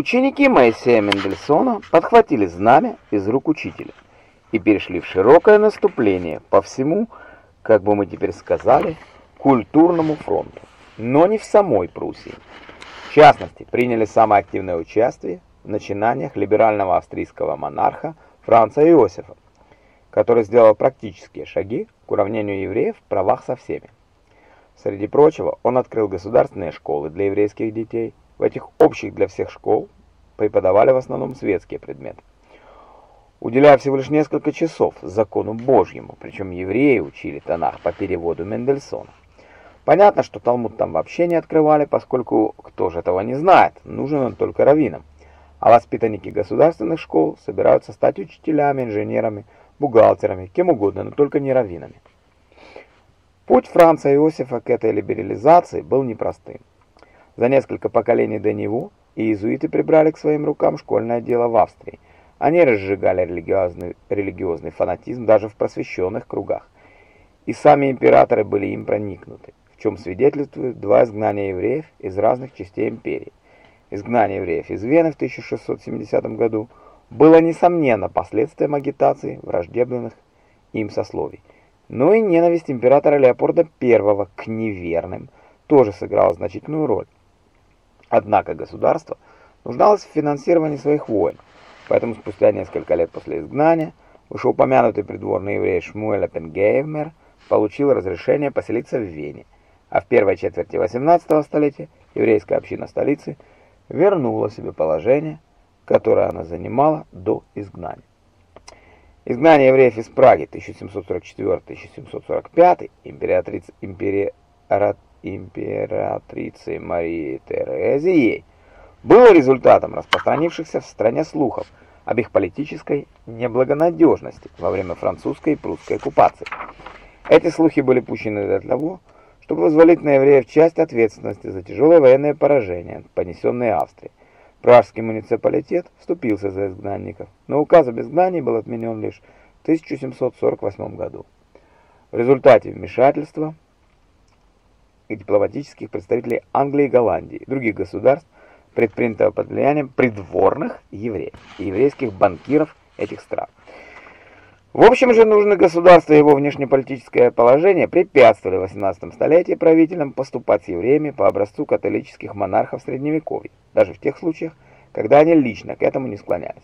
Ученики Моисея Мендельсона подхватили знамя из рук учителя и перешли в широкое наступление по всему, как бы мы теперь сказали, культурному фронту, но не в самой Пруссии. В частности, приняли самое активное участие в начинаниях либерального австрийского монарха Франца Иосифа, который сделал практические шаги к уравнению евреев в правах со всеми. Среди прочего, он открыл государственные школы для еврейских детей. В этих общих для всех школ преподавали в основном светские предметы. Уделяя всего лишь несколько часов закону Божьему, причем евреи учили Танах по переводу Мендельсона. Понятно, что Талмуд там вообще не открывали, поскольку кто же этого не знает, нужен он только раввинам. А воспитанники государственных школ собираются стать учителями, инженерами, бухгалтерами, кем угодно, но только не раввинами. Путь Франца Иосифа к этой либерализации был непростым. За несколько поколений до него иезуиты прибрали к своим рукам школьное дело в Австрии. Они разжигали религиозный, религиозный фанатизм даже в просвещенных кругах. И сами императоры были им проникнуты, в чем свидетельствуют два изгнания евреев из разных частей империи. Изгнание евреев из Вены в 1670 году было, несомненно, последствием агитации враждебных им сословий. Но и ненависть императора Леопольда I к неверным тоже сыграла значительную роль. Однако государство нуждалось в финансировании своих войн, поэтому спустя несколько лет после изгнания вышеупомянутый придворный еврей Шмуэль Оппенгеймер получил разрешение поселиться в Вене, а в первой четверти 18 столетия еврейская община столицы вернула себе положение, которое она занимала до изгнания. Изгнание евреев из Праги 1744-1745 императрицы, императрицы Марии Терезией было результатом распространившихся в стране слухов об их политической неблагонадежности во время французской и прусской оккупации. Эти слухи были пущены для того, чтобы вызволить на евреев часть ответственности за тяжелое военное поражение, понесенное Австрией. Пражский муниципалитет вступился за изгнанников, но указ об изгнании был отменен лишь в 1748 году. В результате вмешательства дипломатических представителей Англии и Голландии и других государств, предпринятого под влиянием придворных евреев и еврейских банкиров этих стран. В общем же, нужно государство и его внешнеполитическое положение препятствовали в 18 столетии правителям поступать с евреями по образцу католических монархов Средневековья, даже в тех случаях, когда они лично к этому не склонялись.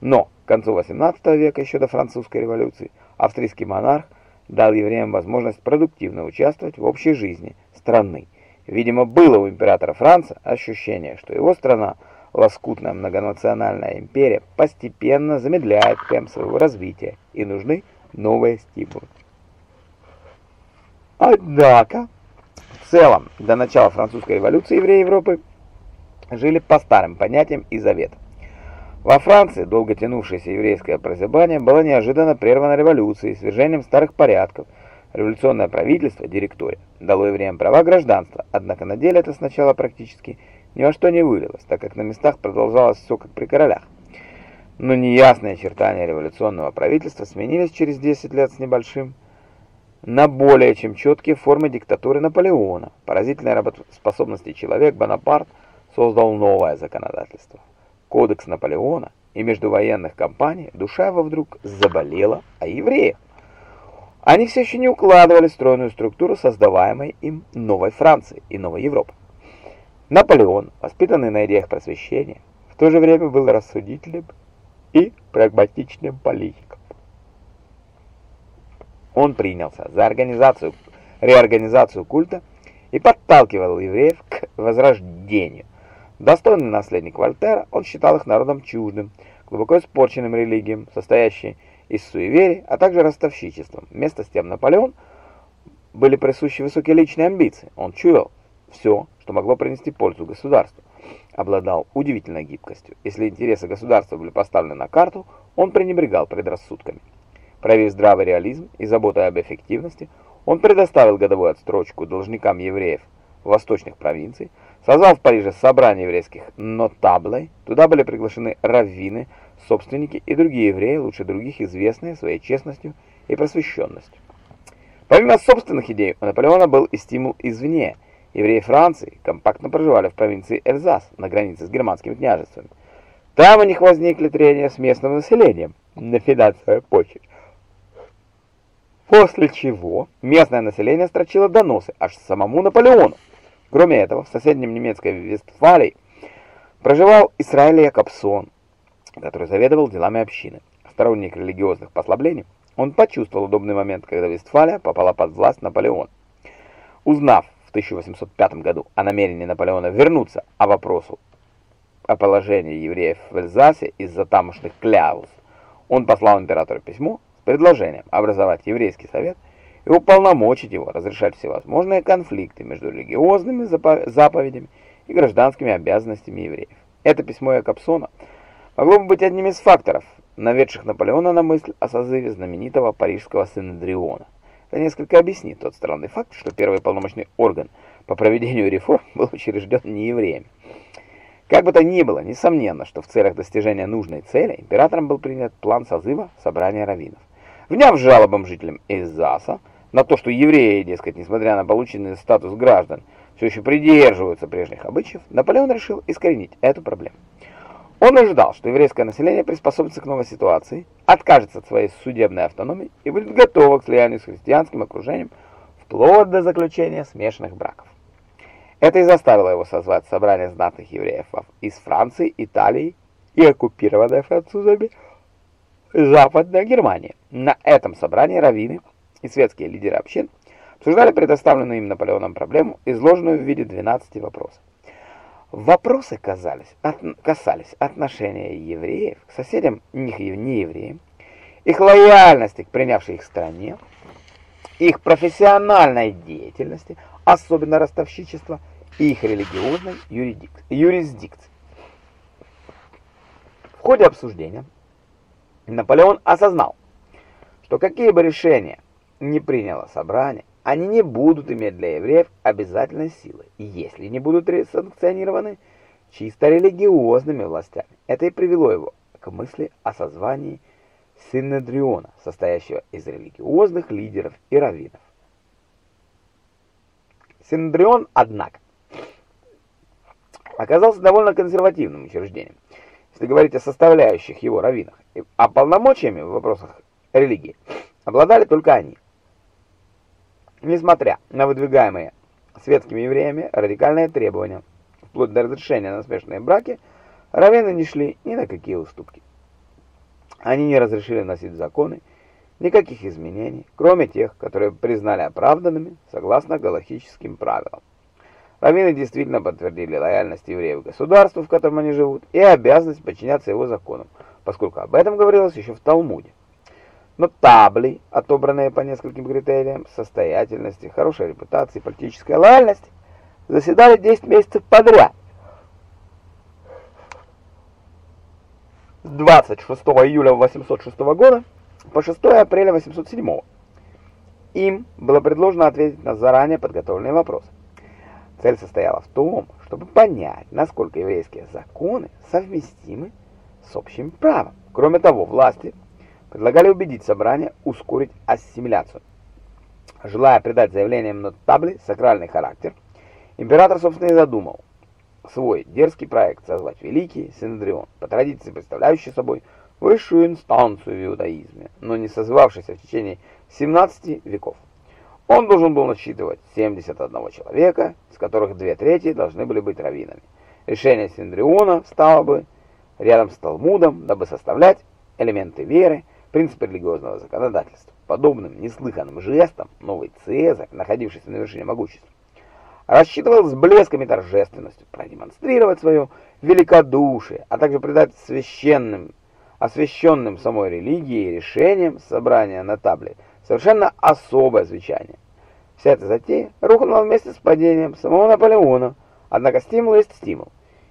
Но к концу 18 века, еще до французской революции, австрийский монарх дал евреям возможность продуктивно участвовать в общей жизни страны. Видимо, было у императора Франца ощущение, что его страна – лоскутная многонациональная империя постепенно замедляет темп своего развития и нужны новые стимулы. Однако, в целом, до начала французской революции евреи Европы жили по старым понятиям и заветам. Во Франции долго тянувшееся еврейское прозябание было неожиданно прервано революцией, свержением старых порядков. Революционное правительство, директория, дало евреям права гражданства, однако на деле это сначала практически ни во что не вылилось, так как на местах продолжалось все как при королях. Но неясные очертания революционного правительства сменились через 10 лет с небольшим на более чем четкие формы диктатуры Наполеона. Поразительной работоспособности человек Бонапарт создал новое законодательство. Кодекс Наполеона, и между военных кампаний его вдруг заболела о евреях. Они все еще не укладывали стройную структуру создаваемой им новой Франции и новой Европы. Наполеон, воспитанный на идеях просвещения, в то же время был рассудительным и прагматичным политиком. Он принялся за организацию, реорганизацию культа и подталкивал евреев к возрождению. Достойный наследник Вольтера, он считал их народом чуждым, глубоко испорченным религиям, состоящей из суеверий, а также ростовщичеством. Вместо с тем Наполеон были присущи высокие личные амбиции. Он чуял все, что могло принести пользу государству. Обладал удивительной гибкостью. Если интересы государства были поставлены на карту, он пренебрегал предрассудками. Проявив здравый реализм и заботой об эффективности, он предоставил годовую отстрочку должникам евреев восточных провинций, созвал в Париже собрание еврейских нотаблей, туда были приглашены раввины, собственники и другие евреи, лучше других известные своей честностью и просвещенностью. Помимо собственных идей, у Наполеона был и стимул извне – Евреи Франции компактно проживали в провинции Эльзас на границе с германскими княжествами. Там у них возникли трения с местным населением на финансовой почве. После чего местное население строчило доносы аж самому Наполеону. Кроме этого, в соседнем немецкой Вестфалии проживал Исраиль Якобсон, который заведовал делами общины. Сторонник религиозных послаблений, он почувствовал удобный момент, когда Вестфалия попала под власть Наполеона. Узнав в 1805 году о намерении Наполеона вернуться о вопросу о положении евреев в Эльзасе из-за тамошних кляуз, он послал императору письмо с предложением образовать еврейский совет и уполномочить его разрешать всевозможные конфликты между религиозными заповедями и гражданскими обязанностями евреев. Это письмо Якобсона могло бы быть одним из факторов, наведших Наполеона на мысль о созыве знаменитого парижского Синедриона. Это несколько объяснит тот странный факт, что первый полномочный орган по проведению реформ был учрежден не евреями. Как бы то ни было, несомненно, что в целях достижения нужной цели императором был принят план созыва собрания раввинов. Вняв жалобам жителям Эльзаса на то, что евреи, дескать, несмотря на полученный статус граждан, все еще придерживаются прежних обычаев, Наполеон решил искоренить эту проблему. Он ожидал, что еврейское население приспособится к новой ситуации, откажется от своей судебной автономии и будет готово к слиянию с христианским окружением вплоть до заключения смешанных браков. Это и заставило его созвать собрание знатных евреев из Франции, Италии и оккупированной французами Западной Германии. На этом собрании раввины и светские лидеры общин обсуждали предоставленную им Наполеоном проблему, изложенную в виде 12 вопросов. Вопросы казались, от, касались отношения евреев к соседям неевреям, их лояльности к принявшей их стране, их профессиональной деятельности, особенно ростовщичества, и их религиозной юрисдикции. В ходе обсуждения Наполеон осознал, что какие бы решения не приняло собрание, они не будут иметь для евреев обязательной силы, если не будут санкционированы чисто религиозными властями. Это и привело его к мысли о созвании Синедриона, состоящего из религиозных лидеров и раввинов. Синедрион, однако, оказался довольно консервативным учреждением, если говорить о составляющих его раввинах, а полномочиями в вопросах религии обладали только они – Несмотря на выдвигаемые светскими евреями радикальные требования, вплоть до разрешения на смешанные браки, раввины не шли ни на какие уступки. Они не разрешили носить законы, никаких изменений, кроме тех, которые признали оправданными согласно галактическим правилам. Раввины действительно подтвердили лояльность евреев государству, в котором они живут, и обязанность подчиняться его законам, поскольку об этом говорилось еще в Талмуде. Но табли, отобранные по нескольким критериям состоятельности, хорошей репутации, политической лояльности, заседали 10 месяцев подряд. С 26 июля 806 года по 6 апреля 807. Им было предложено ответить на заранее подготовленные вопросы. Цель состояла в том, чтобы понять, насколько еврейские законы совместимы с общим правом. Кроме того, власти предлагали убедить собрание ускорить ассимиляцию. Желая придать заявлениям на табле сакральный характер, император, собственно, и задумал свой дерзкий проект созвать Великий Синедрион, по традиции представляющий собой высшую инстанцию в иудаизме, но не созывавшийся в течение 17 веков. Он должен был насчитывать 71 человека, из которых две трети должны были быть раввинами. Решение Синдриона стало бы рядом с Талмудом, дабы составлять элементы веры, принципы религиозного законодательства. Подобным неслыханным жестом новый Цезарь, находившийся на вершине могущества, рассчитывал с блеском и торжественностью продемонстрировать свое великодушие, а также придать священным, освященным самой религии и решениям собрания на табле совершенно особое звучание. Вся эта затея рухнула вместе с падением самого Наполеона, однако стимул есть стимул.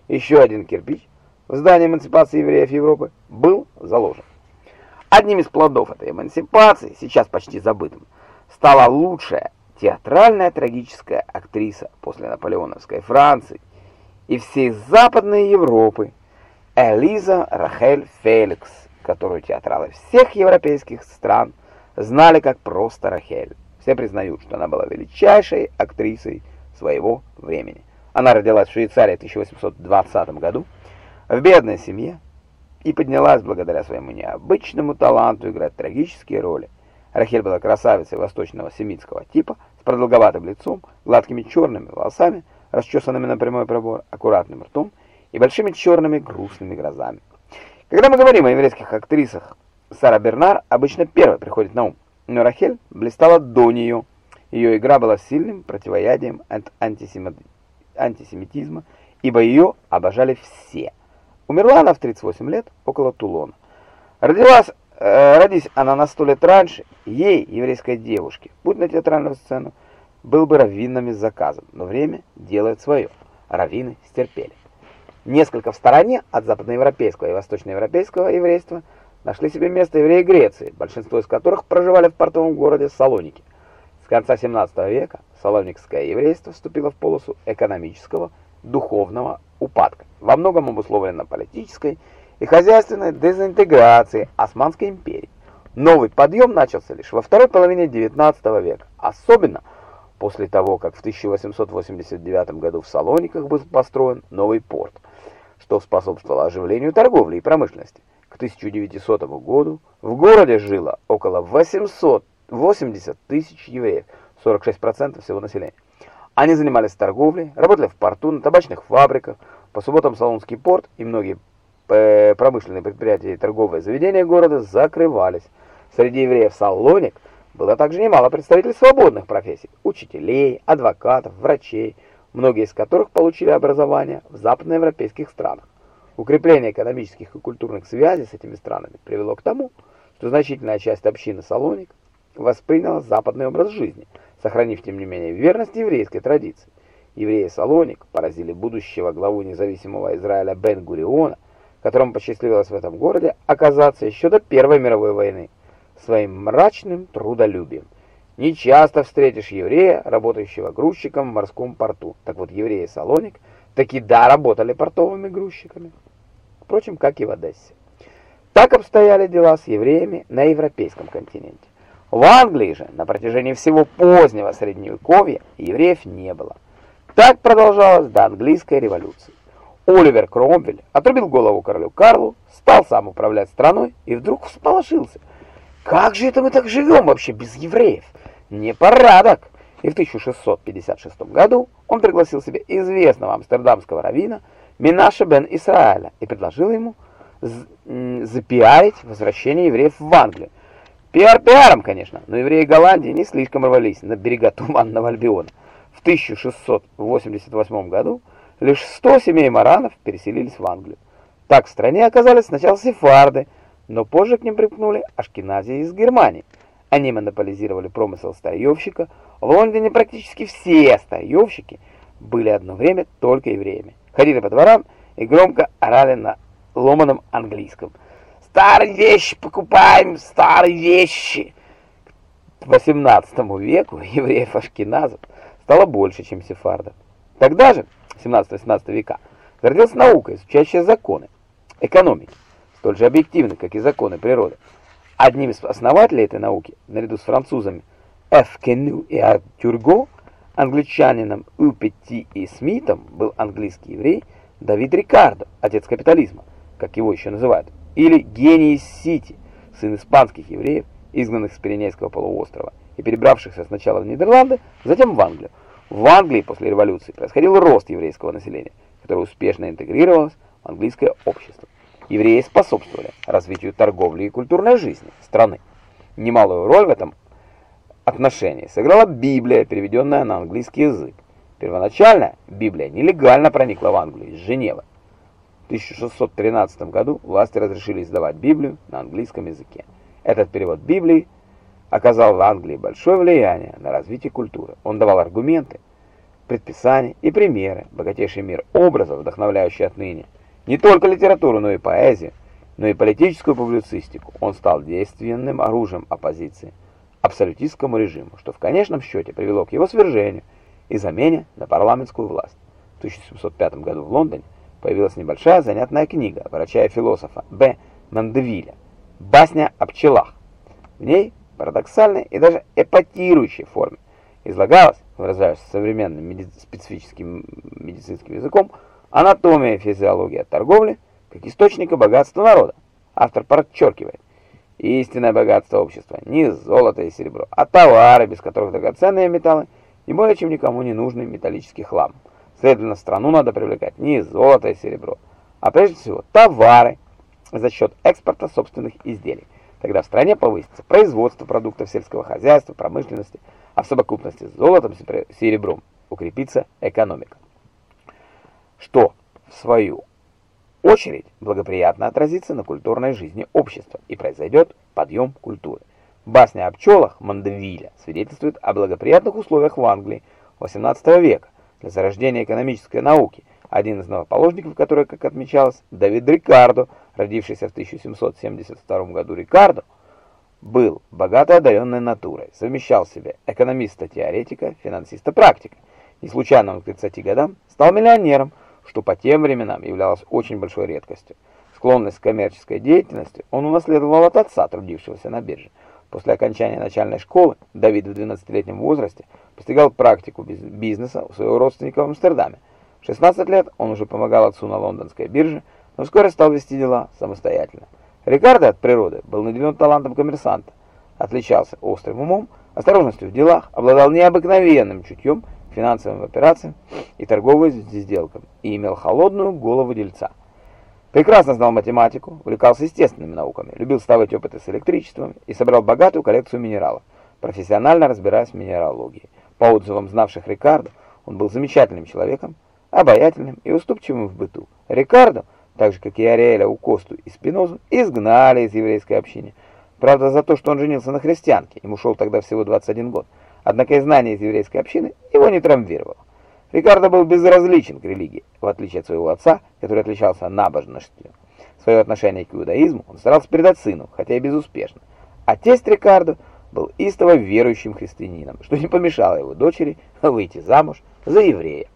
Еще один кирпич в здании эмансипации евреев Европы был заложен. Одним из плодов этой эмансипации, сейчас почти забытым, стала лучшая театральная трагическая актриса после наполеоновской Франции и всей Западной Европы Элиза Рахель Феликс, которую театралы всех европейских стран знали как просто Рахель. Все признают, что она была величайшей актрисой своего времени. Она родилась в Швейцарии в 1820 году в бедной семье и поднялась благодаря своему необычному таланту играть трагические роли. Рахель была красавицей восточного семитского типа, с продолговатым лицом, гладкими черными волосами, расчесанными на прямой пробор, аккуратным ртом и большими черными грустными глазами. Когда мы говорим о еврейских актрисах, Сара Бернар обычно первой приходит на ум, но Рахель блистала до нее. Ее игра была сильным противоядием от антисемитизма, ибо ее обожали все. Умерла она в 38 лет около Тулона. Родилась, э, родись она на сто лет раньше, ей, еврейской девушке, будь на театральную сцену, был бы раввинами заказан, но время делает свое. Раввины стерпели. Несколько в стороне от западноевропейского и восточноевропейского еврейства нашли себе место евреи Греции, большинство из которых проживали в портовом городе Салоники. С конца 17 века салоникское еврейство вступило в полосу экономического, духовного упадка, во многом обусловлено политической и хозяйственной дезинтеграцией Османской империи. Новый подъем начался лишь во второй половине XIX века, особенно после того, как в 1889 году в Салониках был построен новый порт, что способствовало оживлению торговли и промышленности. К 1900 году в городе жило около 880 тысяч евреев, 46% всего населения. Они занимались торговлей, работали в порту, на табачных фабриках, по субботам Салонский порт и многие э, промышленные предприятия и торговые заведения города закрывались. Среди евреев Салоник – было также немало представителей свободных профессий – учителей, адвокатов, врачей, многие из которых получили образование в западноевропейских странах. Укрепление экономических и культурных связей с этими странами привело к тому, что значительная часть общины Салоник восприняла западный образ жизни, сохранив, тем не менее, верность еврейской традиции. Евреи Салоник поразили будущего главу независимого Израиля Бен-Гуриона, которому посчастливилось в этом городе оказаться еще до Первой мировой войны своим мрачным трудолюбием. Не часто встретишь еврея, работающего грузчиком в морском порту. Так вот, евреи Салоник таки да работали портовыми грузчиками. Впрочем, как и в Одессе. Так обстояли дела с евреями на европейском континенте. В Англии же на протяжении всего позднего Средневековья евреев не было. Так продолжалось до английской революции. Оливер Кромвель отрубил голову королю Карлу, стал сам управлять страной и вдруг всполошился. Как же это мы так живем вообще без евреев? Непорядок! И в 1656 году он пригласил себе известного амстердамского раввина Минаша бен Исраэля и предложил ему запиарить возвращение евреев в Англию. Пиар пиаром, конечно, но евреи Голландии не слишком рвались на берега Туманного Альбиона. В 1688 году лишь 100 семей маранов переселились в Англию. Так в стране оказались сначала сефарды – но позже к ним припнули Ашкеназия из Германии. Они монополизировали промысел старьевщика. В Лондоне практически все старьевщики были одно время только евреями. Ходили по дворам и громко орали на ломаном английском. «Старые вещи покупаем, старые вещи!» К 18 веку евреев-ашкеназов стало больше, чем сефардов. Тогда же, 17-18 века, зародилась наука, изучающая законы, экономики столь же объективны, как и законы природы. Одним из основателей этой науки, наряду с французами Ф. Кену и Артюрго, англичанином Упетти и Смитом был английский еврей Давид Рикардо, отец капитализма, как его еще называют, или гений Сити, сын испанских евреев, изгнанных с Пиренейского полуострова и перебравшихся сначала в Нидерланды, затем в Англию. В Англии после революции происходил рост еврейского населения, которое успешно интегрировалось в английское общество евреи способствовали развитию торговли и культурной жизни страны. Немалую роль в этом отношении сыграла Библия, переведенная на английский язык. Первоначально Библия нелегально проникла в Англию из Женевы. В 1613 году власти разрешили издавать Библию на английском языке. Этот перевод Библии оказал в Англии большое влияние на развитие культуры. Он давал аргументы, предписания и примеры, богатейший мир образов, вдохновляющий отныне – не только литературу, но и поэзию, но и политическую публицистику. Он стал действенным оружием оппозиции абсолютистскому режиму, что в конечном счете привело к его свержению и замене на парламентскую власть. В 1705 году в Лондоне появилась небольшая занятная книга врача и философа Б. Мандевиля «Басня о пчелах». В ней парадоксальной и даже эпатирующей форме излагалась, выражаясь современным меди специфическим медицинским языком, анатомия и физиология торговли как источника богатства народа. Автор подчеркивает, истинное богатство общества не золото и серебро, а товары, без которых драгоценные металлы и более чем никому не нужный металлический хлам. Следовательно, страну надо привлекать не золото и серебро, а прежде всего товары за счет экспорта собственных изделий. Тогда в стране повысится производство продуктов сельского хозяйства, промышленности, а в совокупности с золотом и серебром укрепится экономика. Что, в свою очередь, благоприятно отразится на культурной жизни общества и произойдет подъем культуры. Басня о пчелах Мандевиля свидетельствует о благоприятных условиях в Англии XVIII века для зарождения экономической науки, один из новоположников которой, как отмечалось, Давид Рикардо, родившийся в 1772 году Рикардо, был богато одаренной натурой, совмещал в себе экономиста-теоретика, финансиста-практика. Не случайно он к 30 годам стал миллионером, что по тем временам являлось очень большой редкостью. Склонность к коммерческой деятельности он унаследовал от отца, трудившегося на бирже. После окончания начальной школы Давид в 12-летнем возрасте постигал практику бизнеса у своего родственника в Амстердаме. В 16 лет он уже помогал отцу на лондонской бирже, но вскоре стал вести дела самостоятельно. Рикардо от природы был наделен талантом коммерсанта, отличался острым умом, осторожностью в делах, обладал необыкновенным чутьем к финансовым операциям и торговым сделкам и имел холодную голову дельца. Прекрасно знал математику, увлекался естественными науками, любил ставить опыты с электричеством и собрал богатую коллекцию минералов, профессионально разбираясь в минералогии. По отзывам знавших Рикардо, он был замечательным человеком, обаятельным и уступчивым в быту. Рикардо, так же как и Ариэля Укосту и Спинозу, изгнали из еврейской общины. Правда, за то, что он женился на христианке, ему шел тогда всего 21 год. Однако и знание из еврейской общины его не травмировало. Рикардо был безразличен к религии, в отличие от своего отца, который отличался набожностью. Свое отношение к иудаизму он старался передать сыну, хотя и безуспешно. А тесть Рикардо был истово верующим христианином, что не помешало его дочери выйти замуж за еврея.